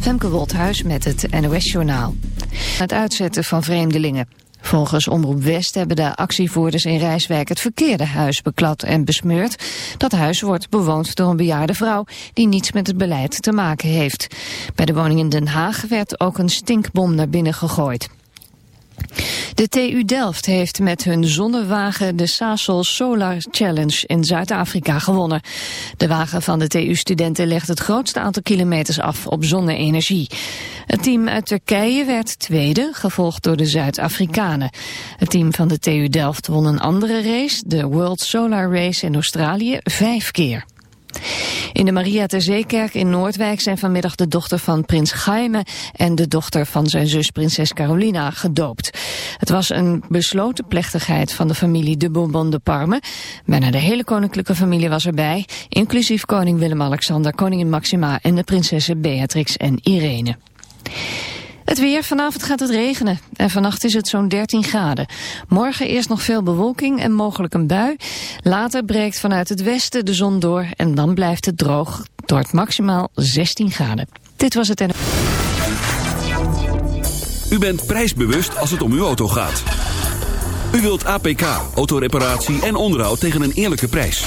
Femke Wolthuis met het NOS-journaal. Het uitzetten van vreemdelingen. Volgens Omroep West hebben de actievoerders in Rijswijk het verkeerde huis beklad en besmeurd. Dat huis wordt bewoond door een bejaarde vrouw die niets met het beleid te maken heeft. Bij de woning in Den Haag werd ook een stinkbom naar binnen gegooid. De TU Delft heeft met hun zonnewagen de Sasol Solar Challenge in Zuid-Afrika gewonnen. De wagen van de TU-studenten legt het grootste aantal kilometers af op zonne-energie. Het team uit Turkije werd tweede, gevolgd door de Zuid-Afrikanen. Het team van de TU Delft won een andere race, de World Solar Race in Australië, vijf keer. In de Maria Zeekerk in Noordwijk zijn vanmiddag de dochter van prins Jaime en de dochter van zijn zus prinses Carolina gedoopt. Het was een besloten plechtigheid van de familie de Bourbon de Parme. Bijna de hele koninklijke familie was erbij, inclusief koning Willem-Alexander, koningin Maxima en de prinsessen Beatrix en Irene. Het weer, vanavond gaat het regenen en vannacht is het zo'n 13 graden. Morgen eerst nog veel bewolking en mogelijk een bui. Later breekt vanuit het westen de zon door en dan blijft het droog. Door het maximaal 16 graden. Dit was het en... U bent prijsbewust als het om uw auto gaat. U wilt APK, autoreparatie en onderhoud tegen een eerlijke prijs.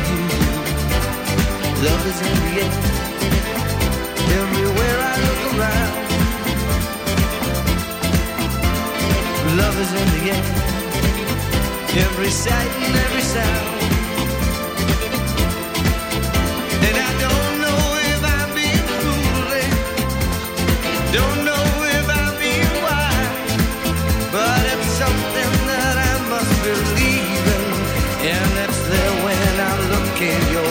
Love is in the air. Everywhere I look around. Love is in the air. Every sight and every sound. And I don't know if I'm being. Don't know if I'm being wise. But it's something that I must believe in. And it's there when I look in your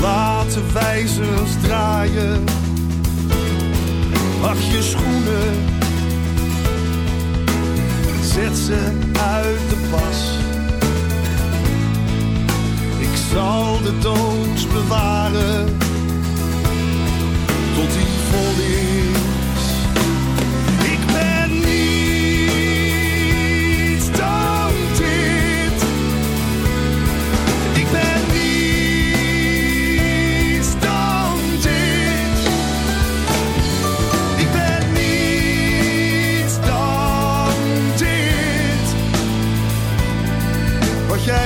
Laat de wijzers draaien. Wacht je schoenen. Zet ze uit de pas. Ik zal de doos bewaren. Tot die vol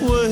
this.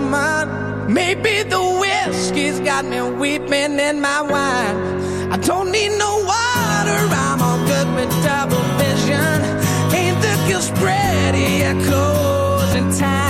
someone. Maybe the whiskey's got me weeping in my wine. I don't need no water, I'm all good with double vision. Ain't the girl's pretty, echoes closing time.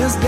is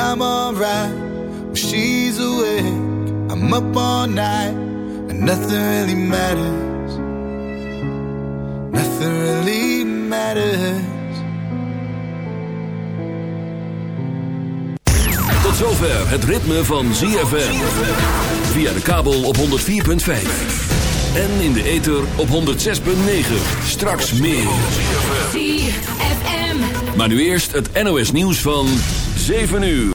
I'm alright. When she's awake, I'm up all night, and nothing really matters. Nothing really matters. Tot zover het ritme van ZFM. Via de kabel op 104.5. En in de ether op 106.9. Straks meer. ZFM. Maar nu eerst het NOS nieuws van 7 uur.